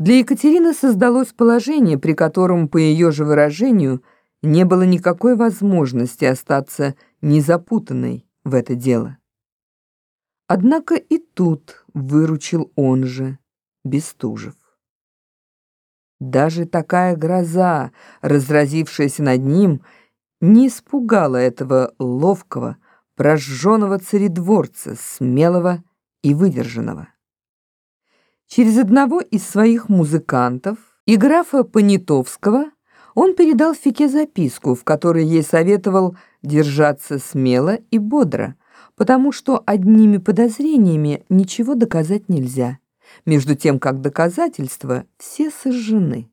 Для Екатерины создалось положение, при котором, по ее же выражению, не было никакой возможности остаться незапутанной в это дело. Однако и тут выручил он же, Бестужев. Даже такая гроза, разразившаяся над ним, не испугала этого ловкого, прожженного царедворца, смелого и выдержанного. Через одного из своих музыкантов и графа Понятовского он передал Фике записку, в которой ей советовал держаться смело и бодро, потому что одними подозрениями ничего доказать нельзя, между тем как доказательства все сожжены.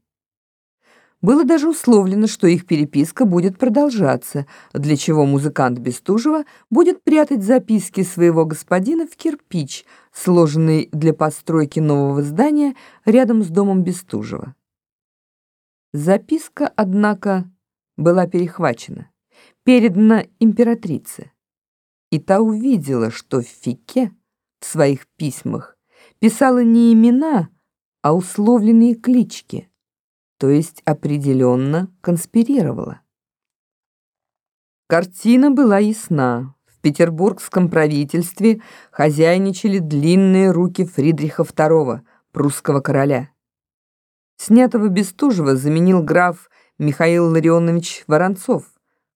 Было даже условлено, что их переписка будет продолжаться, для чего музыкант Бестужева будет прятать записки своего господина в кирпич, сложенный для постройки нового здания рядом с домом Бестужева. Записка, однако, была перехвачена, передана императрице, и та увидела, что Фике в своих письмах писала не имена, а условленные клички то есть определенно конспирировала. Картина была ясна. В петербургском правительстве хозяйничали длинные руки Фридриха II, прусского короля. Снятого Бестужева заменил граф Михаил Ларионович Воронцов,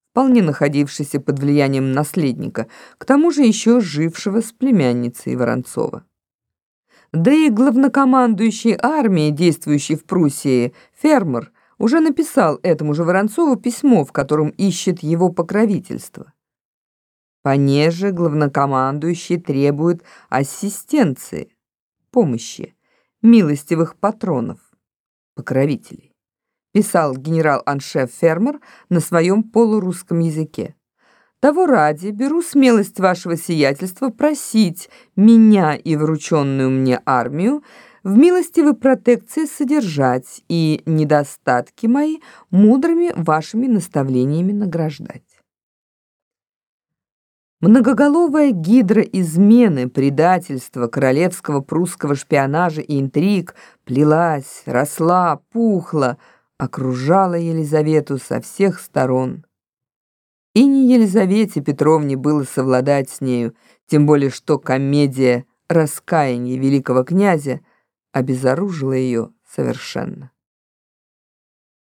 вполне находившийся под влиянием наследника, к тому же еще жившего с племянницей Воронцова. Да и главнокомандующий армией, действующий в Пруссии, Фермер, уже написал этому же Воронцову письмо, в котором ищет его покровительство. Понеже главнокомандующий требует ассистенции, помощи, милостивых патронов, покровителей, писал генерал-аншеф Фермер на своем полурусском языке. Того ради беру смелость вашего сиятельства просить меня и врученную мне армию в милостивой протекции содержать и недостатки мои мудрыми вашими наставлениями награждать. Многоголовая гидра измены, предательства, королевского прусского шпионажа и интриг плелась, росла, пухла, окружала Елизавету со всех сторон. И не Елизавете Петровне было совладать с нею, тем более что комедия «Раскаяние великого князя» обезоружила ее совершенно.